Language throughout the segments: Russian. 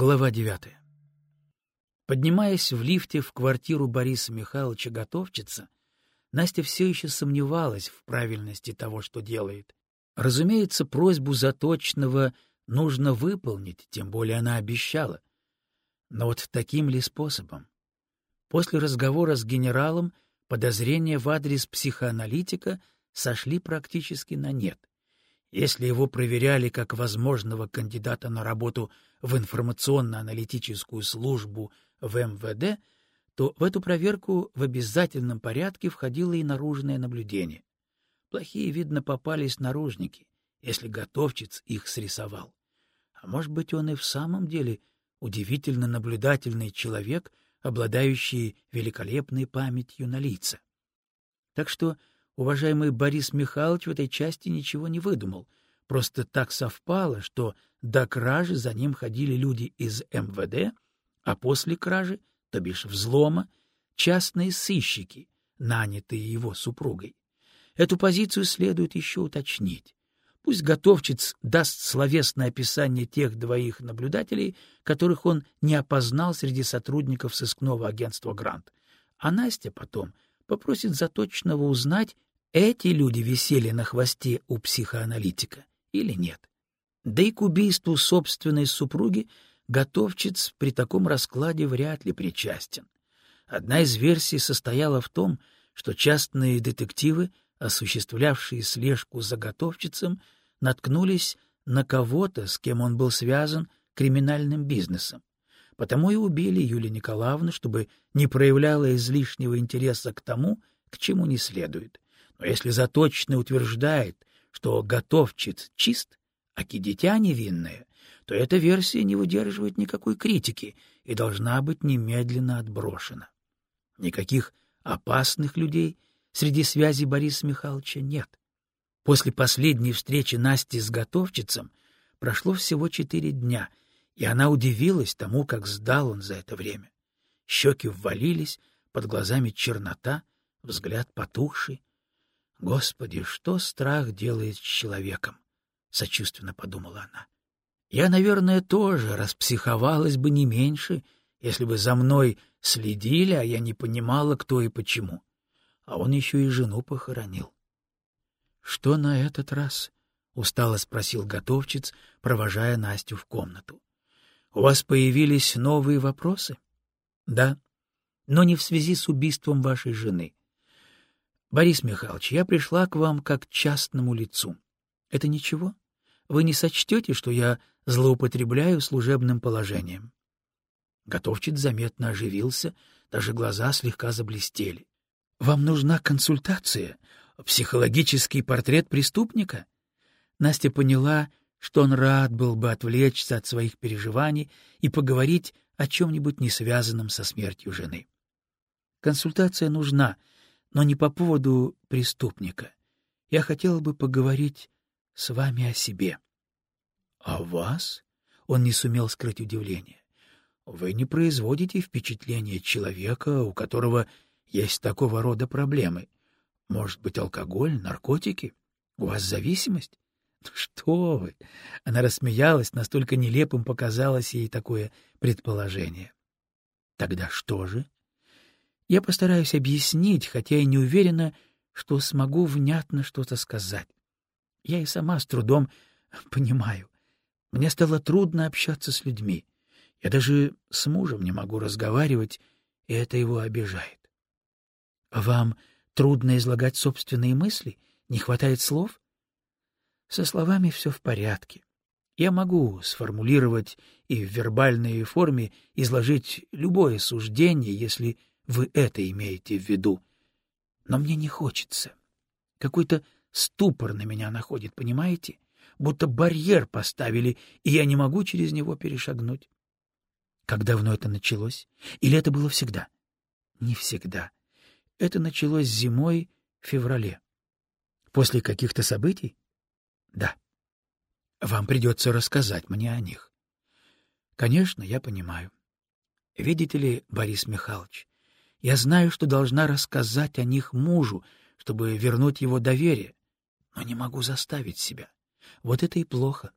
Глава девятая. Поднимаясь в лифте в квартиру Бориса Михайловича Готовчица, Настя все еще сомневалась в правильности того, что делает. Разумеется, просьбу Заточного нужно выполнить, тем более она обещала. Но вот таким ли способом? После разговора с генералом подозрения в адрес психоаналитика сошли практически на нет. Если его проверяли как возможного кандидата на работу в информационно-аналитическую службу в МВД, то в эту проверку в обязательном порядке входило и наружное наблюдение. Плохие, видно, попались наружники, если готовчиц их срисовал. А может быть, он и в самом деле удивительно наблюдательный человек, обладающий великолепной памятью на лица. Так что уважаемый Борис Михайлович в этой части ничего не выдумал. Просто так совпало, что до кражи за ним ходили люди из МВД, а после кражи, то бишь взлома, частные сыщики, нанятые его супругой. Эту позицию следует еще уточнить. Пусть готовчиц даст словесное описание тех двоих наблюдателей, которых он не опознал среди сотрудников сыскного агентства «Грант», а Настя потом попросит заточного узнать, эти люди висели на хвосте у психоаналитика или нет. Да и к убийству собственной супруги готовчиц при таком раскладе вряд ли причастен. Одна из версий состояла в том, что частные детективы, осуществлявшие слежку за готовчицем, наткнулись на кого-то, с кем он был связан криминальным бизнесом. Потому и убили Юлию Николаевну, чтобы не проявляла излишнего интереса к тому, к чему не следует. Но если заточно утверждает, что готовчиц чист, а дитя невинное, то эта версия не выдерживает никакой критики и должна быть немедленно отброшена. Никаких опасных людей среди связей Бориса Михайловича нет. После последней встречи Насти с готовчицем прошло всего четыре дня, и она удивилась тому, как сдал он за это время. Щеки ввалились, под глазами чернота, взгляд потухший. Господи, что страх делает с человеком? — сочувственно подумала она. Я, наверное, тоже распсиховалась бы не меньше, если бы за мной следили, а я не понимала, кто и почему. А он еще и жену похоронил. — Что на этот раз? — устало спросил готовчиц, провожая Настю в комнату. — У вас появились новые вопросы? — Да, но не в связи с убийством вашей жены. Борис Михайлович, я пришла к вам как частному лицу. Это ничего? Вы не сочтете, что я злоупотребляю служебным положением? Готовчик заметно оживился, даже глаза слегка заблестели. — Вам нужна консультация? Психологический портрет преступника? Настя поняла, что он рад был бы отвлечься от своих переживаний и поговорить о чем-нибудь не связанном со смертью жены. Консультация нужна, но не по поводу преступника. Я хотела бы поговорить с вами о себе. — О вас? — он не сумел скрыть удивление. — Вы не производите впечатление человека, у которого есть такого рода проблемы. Может быть, алкоголь, наркотики? У вас зависимость? — Что вы! — она рассмеялась, настолько нелепым показалось ей такое предположение. — Тогда что же? Я постараюсь объяснить, хотя и не уверена, что смогу внятно что-то сказать. Я и сама с трудом понимаю. Мне стало трудно общаться с людьми. Я даже с мужем не могу разговаривать, и это его обижает. Вам трудно излагать собственные мысли? Не хватает слов? Со словами все в порядке. Я могу сформулировать и в вербальной форме изложить любое суждение, если вы это имеете в виду. Но мне не хочется. Какой-то ступор на меня находит, понимаете? Будто барьер поставили, и я не могу через него перешагнуть. Как давно это началось? Или это было всегда? Не всегда. Это началось зимой, в феврале. После каких-то событий? Да. Вам придется рассказать мне о них. Конечно, я понимаю. Видите ли, Борис Михайлович, я знаю, что должна рассказать о них мужу, чтобы вернуть его доверие, но не могу заставить себя. Вот это и плохо.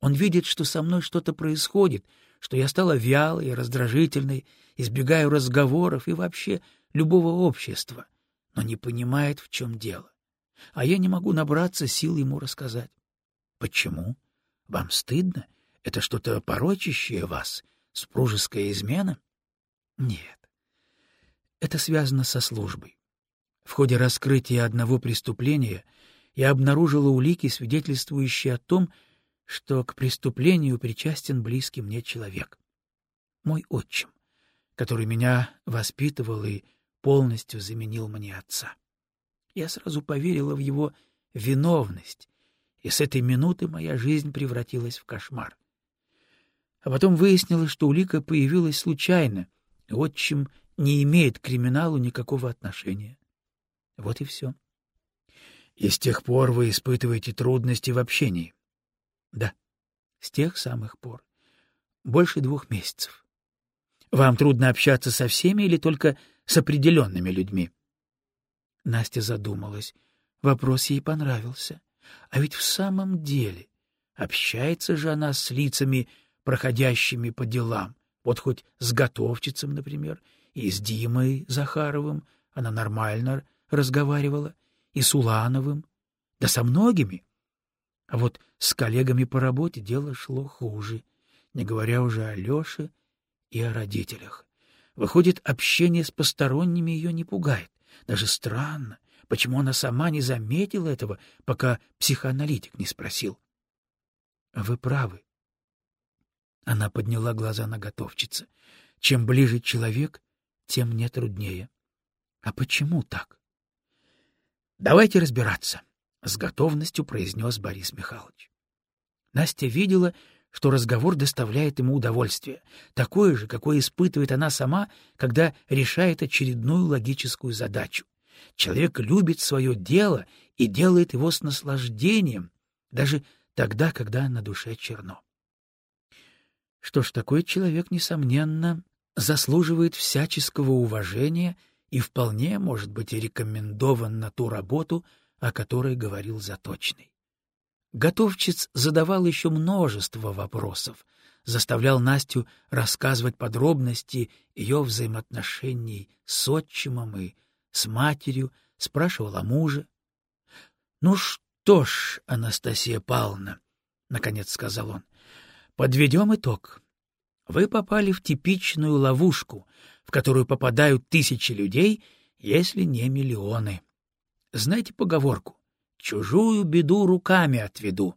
Он видит, что со мной что-то происходит, что я стала вялой раздражительной, избегаю разговоров и вообще любого общества, но не понимает, в чем дело. А я не могу набраться сил ему рассказать. Почему? Вам стыдно? Это что-то порочащее вас? Спружеская измена? Нет. Это связано со службой. В ходе раскрытия одного преступления я обнаружила улики, свидетельствующие о том, что к преступлению причастен близкий мне человек. Мой отчим, который меня воспитывал и полностью заменил мне отца. Я сразу поверила в его виновность, и с этой минуты моя жизнь превратилась в кошмар. А потом выяснилось, что улика появилась случайно, и отчим не имеет к криминалу никакого отношения. Вот и все. И с тех пор вы испытываете трудности в общении? Да, с тех самых пор. Больше двух месяцев. Вам трудно общаться со всеми или только с определенными людьми? Настя задумалась. Вопрос ей понравился. А ведь в самом деле общается же она с лицами, проходящими по делам. Вот хоть с готовчицем, например, и с Димой Захаровым она нормально разговаривала, и с Улановым, да со многими. А вот с коллегами по работе дело шло хуже, не говоря уже о Леше и о родителях. Выходит, общение с посторонними ее не пугает. Даже странно, почему она сама не заметила этого, пока психоаналитик не спросил. — Вы правы. Она подняла глаза на готовчице. Чем ближе человек, тем мне труднее. А почему так? — Давайте разбираться, — с готовностью произнес Борис Михайлович. Настя видела, что разговор доставляет ему удовольствие, такое же, какое испытывает она сама, когда решает очередную логическую задачу. Человек любит свое дело и делает его с наслаждением, даже тогда, когда на душе черно. Что ж, такой человек, несомненно, заслуживает всяческого уважения и вполне может быть рекомендован на ту работу, о которой говорил Заточный. Готовчиц задавал еще множество вопросов, заставлял Настю рассказывать подробности ее взаимоотношений с отчимом и с матерью, спрашивал о муже. — Ну что ж, Анастасия Павловна, — наконец сказал он, — подведем итог. Вы попали в типичную ловушку, в которую попадают тысячи людей, если не миллионы. Знаете поговорку? чужую беду руками отведу.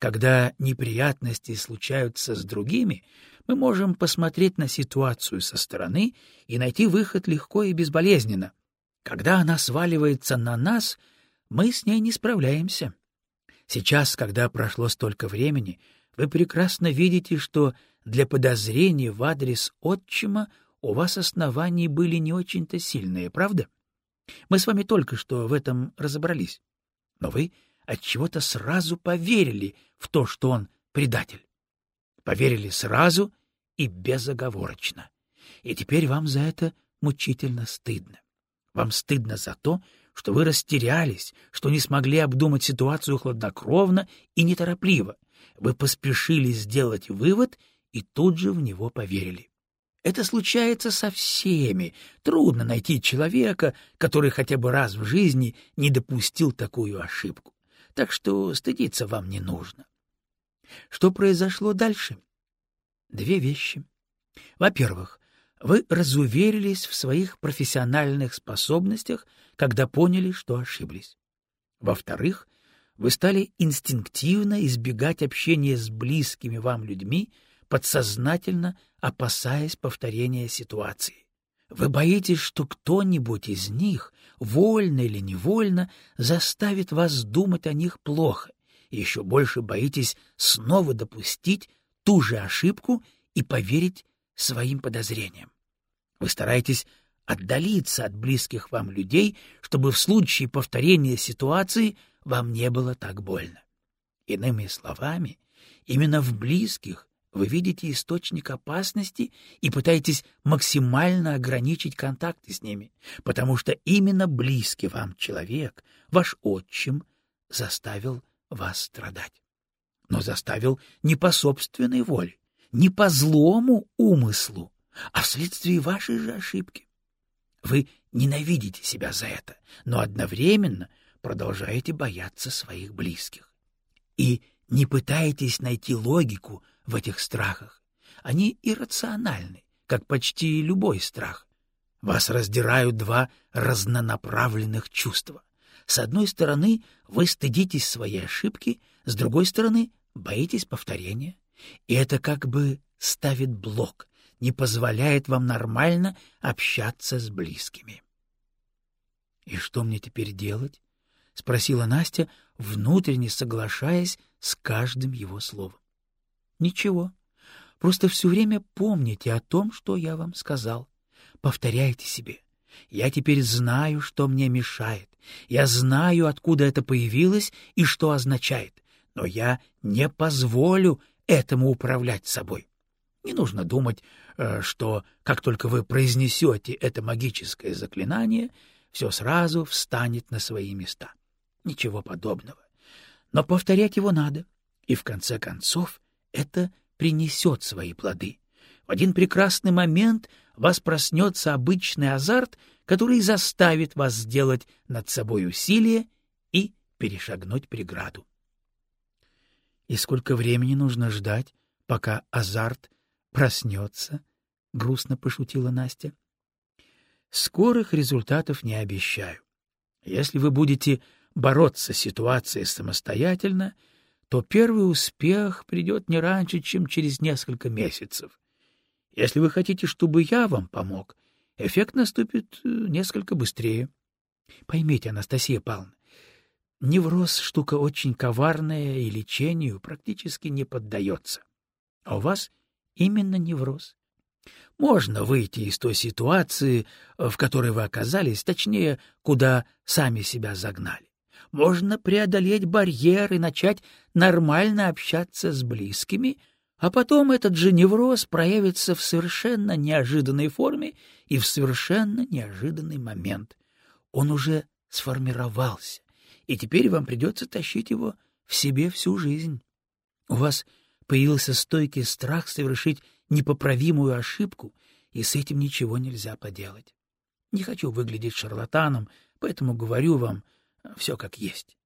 Когда неприятности случаются с другими, мы можем посмотреть на ситуацию со стороны и найти выход легко и безболезненно. Когда она сваливается на нас, мы с ней не справляемся. Сейчас, когда прошло столько времени, вы прекрасно видите, что для подозрений в адрес отчима у вас основания были не очень-то сильные, правда? Мы с вами только что в этом разобрались но вы отчего-то сразу поверили в то, что он предатель. Поверили сразу и безоговорочно. И теперь вам за это мучительно стыдно. Вам стыдно за то, что вы растерялись, что не смогли обдумать ситуацию хладнокровно и неторопливо. Вы поспешили сделать вывод и тут же в него поверили. Это случается со всеми. Трудно найти человека, который хотя бы раз в жизни не допустил такую ошибку. Так что стыдиться вам не нужно. Что произошло дальше? Две вещи. Во-первых, вы разуверились в своих профессиональных способностях, когда поняли, что ошиблись. Во-вторых, вы стали инстинктивно избегать общения с близкими вам людьми, подсознательно опасаясь повторения ситуации. Вы боитесь, что кто-нибудь из них, вольно или невольно, заставит вас думать о них плохо, и еще больше боитесь снова допустить ту же ошибку и поверить своим подозрениям. Вы стараетесь отдалиться от близких вам людей, чтобы в случае повторения ситуации вам не было так больно. Иными словами, именно в близких вы видите источник опасности и пытаетесь максимально ограничить контакты с ними, потому что именно близкий вам человек, ваш отчим, заставил вас страдать. Но заставил не по собственной воле, не по злому умыслу, а вследствие вашей же ошибки. Вы ненавидите себя за это, но одновременно продолжаете бояться своих близких. И не пытаетесь найти логику в этих страхах. Они иррациональны, как почти любой страх. Вас раздирают два разнонаправленных чувства. С одной стороны, вы стыдитесь своей ошибки, с другой стороны, боитесь повторения. И это как бы ставит блок, не позволяет вам нормально общаться с близкими. — И что мне теперь делать? — спросила Настя, внутренне соглашаясь с каждым его словом. — Ничего. Просто все время помните о том, что я вам сказал. Повторяйте себе. Я теперь знаю, что мне мешает. Я знаю, откуда это появилось и что означает. Но я не позволю этому управлять собой. Не нужно думать, э, что как только вы произнесете это магическое заклинание, все сразу встанет на свои места. Ничего подобного. Но повторять его надо, и в конце концов это принесет свои плоды. В один прекрасный момент вас проснется обычный азарт, который заставит вас сделать над собой усилие и перешагнуть преграду. И сколько времени нужно ждать, пока азарт проснется? — грустно пошутила Настя. — Скорых результатов не обещаю. Если вы будете бороться с ситуацией самостоятельно, то первый успех придет не раньше, чем через несколько месяцев. Если вы хотите, чтобы я вам помог, эффект наступит э, несколько быстрее. Поймите, Анастасия Павловна, невроз — штука очень коварная и лечению практически не поддается. А у вас именно невроз. Можно выйти из той ситуации, в которой вы оказались, точнее, куда сами себя загнали. Можно преодолеть барьер и начать нормально общаться с близкими — а потом этот же невроз проявится в совершенно неожиданной форме и в совершенно неожиданный момент. Он уже сформировался, и теперь вам придется тащить его в себе всю жизнь. У вас появился стойкий страх совершить непоправимую ошибку, и с этим ничего нельзя поделать. Не хочу выглядеть шарлатаном, поэтому говорю вам все как есть.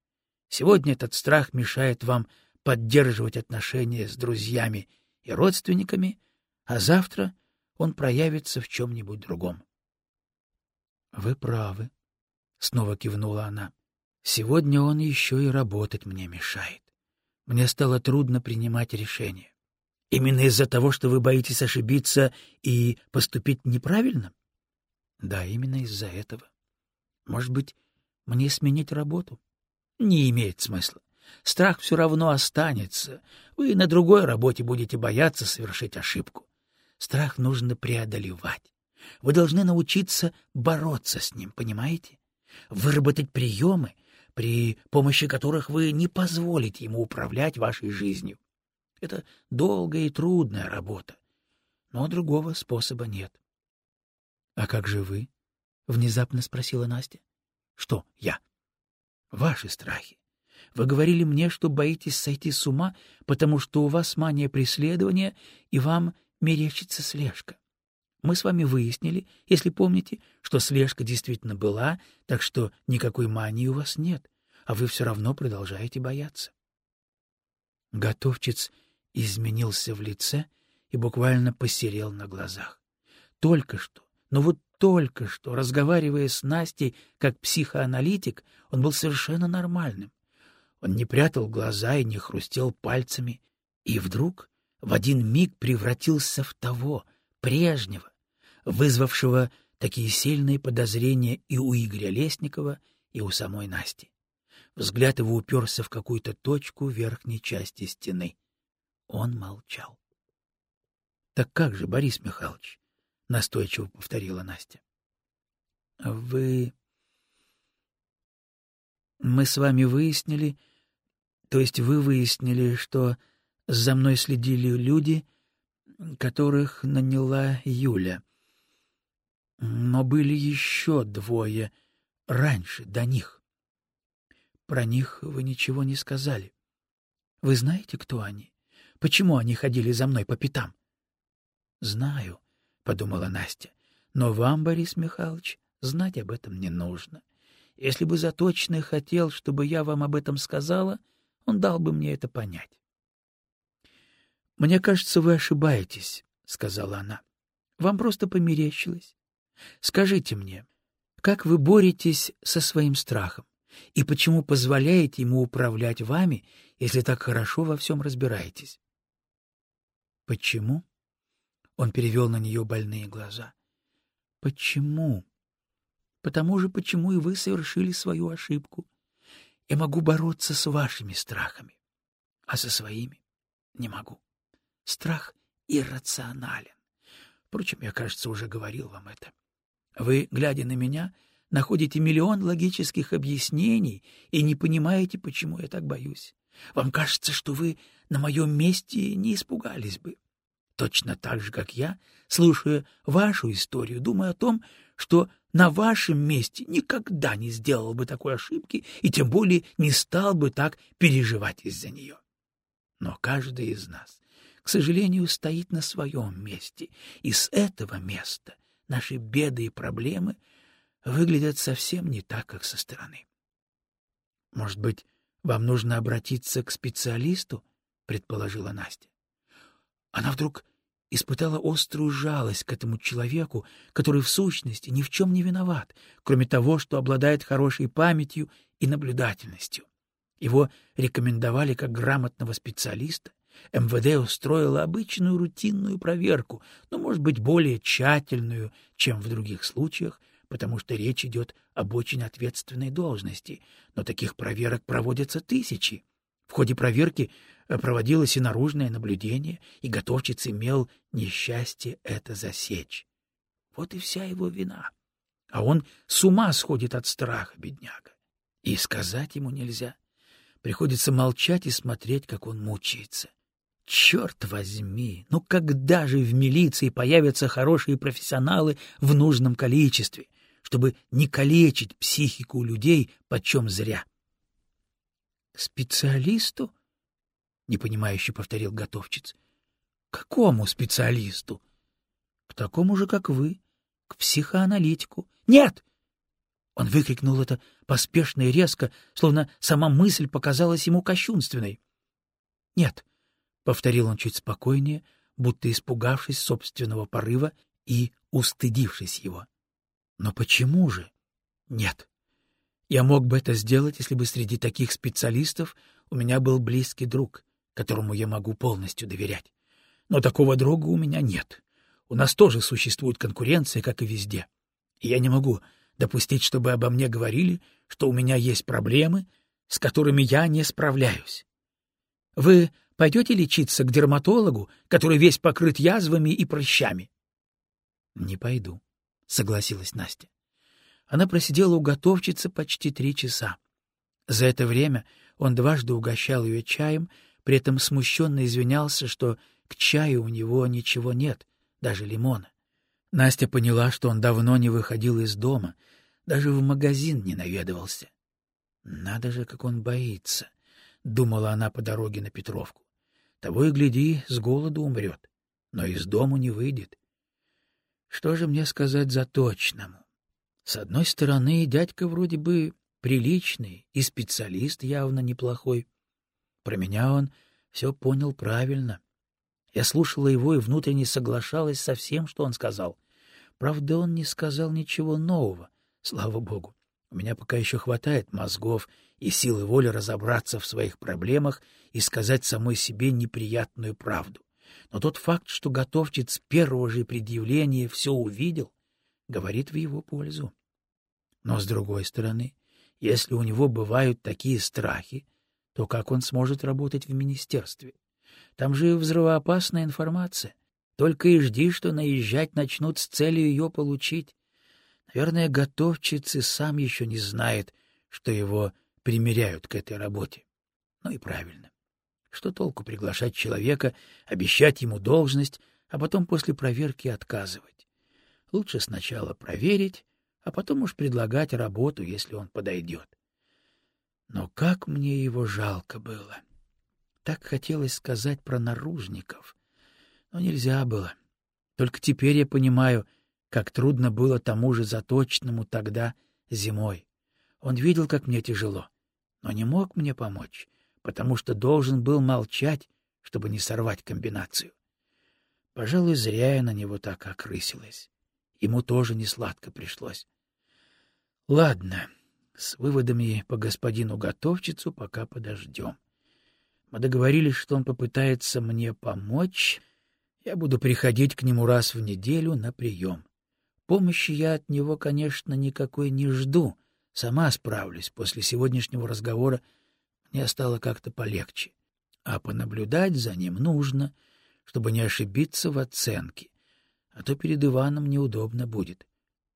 Сегодня этот страх мешает вам поддерживать отношения с друзьями и родственниками, а завтра он проявится в чем-нибудь другом. — Вы правы, — снова кивнула она. — Сегодня он еще и работать мне мешает. Мне стало трудно принимать решения. Именно из-за того, что вы боитесь ошибиться и поступить неправильно? Да, именно из-за этого. Может быть, мне сменить работу? Не имеет смысла. Страх все равно останется. Вы на другой работе будете бояться совершить ошибку. Страх нужно преодолевать. Вы должны научиться бороться с ним, понимаете? Выработать приемы, при помощи которых вы не позволите ему управлять вашей жизнью. Это долгая и трудная работа, но другого способа нет. — А как же вы? — внезапно спросила Настя. — Что я? — Ваши страхи. Вы говорили мне, что боитесь сойти с ума, потому что у вас мания преследования, и вам мерещится слежка. Мы с вами выяснили, если помните, что слежка действительно была, так что никакой мании у вас нет, а вы все равно продолжаете бояться. Готовчиц изменился в лице и буквально посерел на глазах. Только что, но вот только что, разговаривая с Настей как психоаналитик, он был совершенно нормальным. Он не прятал глаза и не хрустел пальцами, и вдруг в один миг превратился в того, прежнего, вызвавшего такие сильные подозрения и у Игоря Лесникова, и у самой Насти. Взгляд его уперся в какую-то точку верхней части стены. Он молчал. — Так как же, Борис Михайлович? — настойчиво повторила Настя. — Вы... Мы с вами выяснили, то есть вы выяснили, что за мной следили люди, которых наняла Юля. Но были еще двое раньше, до них. Про них вы ничего не сказали. Вы знаете, кто они? почему они ходили за мной по пятам? — Знаю, — подумала Настя, — но вам, Борис Михайлович, знать об этом не нужно. Если бы Заточный хотел, чтобы я вам об этом сказала, он дал бы мне это понять. — Мне кажется, вы ошибаетесь, — сказала она. — Вам просто померещилось. Скажите мне, как вы боретесь со своим страхом? И почему позволяете ему управлять вами, если так хорошо во всем разбираетесь? — Почему? Он перевел на нее больные глаза. — Почему? — Потому же, почему и вы совершили свою ошибку. Я могу бороться с вашими страхами, а со своими не могу. Страх иррационален. Впрочем, я, кажется, уже говорил вам это. Вы, глядя на меня, находите миллион логических объяснений и не понимаете, почему я так боюсь. Вам кажется, что вы на моем месте не испугались бы. Точно так же, как я, слушая вашу историю, думаю о том, что на вашем месте никогда не сделал бы такой ошибки и тем более не стал бы так переживать из-за нее. Но каждый из нас к сожалению, стоит на своем месте, и с этого места наши беды и проблемы выглядят совсем не так, как со стороны. Может быть, вам нужно обратиться к специалисту, предположила Настя. Она вдруг испытала острую жалость к этому человеку, который в сущности ни в чем не виноват, кроме того, что обладает хорошей памятью и наблюдательностью. Его рекомендовали как грамотного специалиста, МВД устроило обычную рутинную проверку, но, может быть, более тщательную, чем в других случаях, потому что речь идет об очень ответственной должности, но таких проверок проводятся тысячи. В ходе проверки э, проводилось и наружное наблюдение, и готовчиц имел несчастье это засечь. Вот и вся его вина. А он с ума сходит от страха, бедняга. И сказать ему нельзя. Приходится молчать и смотреть, как он мучается. Черт возьми, ну когда же в милиции появятся хорошие профессионалы в нужном количестве, чтобы не калечить психику людей почем зря? — Специалисту? — непонимающе повторил готовчиц. — Какому специалисту? — К такому же, как вы, к психоаналитику. — Нет! Он выкрикнул это поспешно и резко, словно сама мысль показалась ему кощунственной. — Нет! — повторил он чуть спокойнее, будто испугавшись собственного порыва и устыдившись его. Но почему же? Нет. Я мог бы это сделать, если бы среди таких специалистов у меня был близкий друг, которому я могу полностью доверять. Но такого друга у меня нет. У нас тоже существует конкуренция, как и везде. И я не могу допустить, чтобы обо мне говорили, что у меня есть проблемы, с которыми я не справляюсь. Вы Пойдете лечиться к дерматологу, который весь покрыт язвами и прыщами? — Не пойду, — согласилась Настя. Она просидела у готовчицы почти три часа. За это время он дважды угощал ее чаем, при этом смущенно извинялся, что к чаю у него ничего нет, даже лимона. Настя поняла, что он давно не выходил из дома, даже в магазин не наведывался. «Надо же, как он боится», — думала она по дороге на Петровку. Того и гляди, с голоду умрет, но из дому не выйдет. Что же мне сказать за точному? С одной стороны, дядька вроде бы приличный и специалист явно неплохой. Про меня он все понял правильно. Я слушала его и внутренне соглашалась со всем, что он сказал. Правда, он не сказал ничего нового, слава богу. У меня пока еще хватает мозгов и силы воли разобраться в своих проблемах и сказать самой себе неприятную правду. Но тот факт, что готовчик с первого же предъявления все увидел, говорит в его пользу. Но, с другой стороны, если у него бывают такие страхи, то как он сможет работать в министерстве? Там же взрывоопасная информация. Только и жди, что наезжать начнут с целью ее получить. Наверное, готовчиц и сам еще не знает, что его примеряют к этой работе. Ну и правильно. Что толку приглашать человека, обещать ему должность, а потом после проверки отказывать? Лучше сначала проверить, а потом уж предлагать работу, если он подойдет. Но как мне его жалко было. Так хотелось сказать про наружников, но нельзя было. Только теперь я понимаю, как трудно было тому же заточному тогда зимой. Он видел, как мне тяжело, но не мог мне помочь, потому что должен был молчать, чтобы не сорвать комбинацию. Пожалуй, зря я на него так окрысилась. Ему тоже не сладко пришлось. Ладно, с выводами по господину готовчицу пока подождем. Мы договорились, что он попытается мне помочь. Я буду приходить к нему раз в неделю на прием. Помощи я от него, конечно, никакой не жду. Сама справлюсь. После сегодняшнего разговора мне стало как-то полегче. А понаблюдать за ним нужно, чтобы не ошибиться в оценке. А то перед Иваном неудобно будет.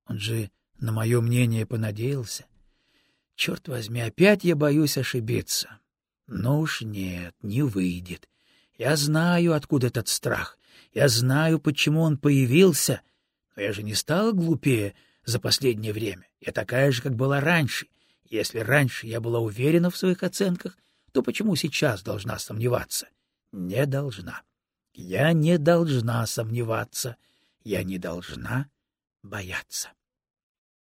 Он же на мое мнение понадеялся. Черт возьми, опять я боюсь ошибиться. Но уж нет, не выйдет. Я знаю, откуда этот страх. Я знаю, почему он появился. Но я же не стала глупее за последнее время. Я такая же, как была раньше. Если раньше я была уверена в своих оценках, то почему сейчас должна сомневаться? Не должна. Я не должна сомневаться. Я не должна бояться.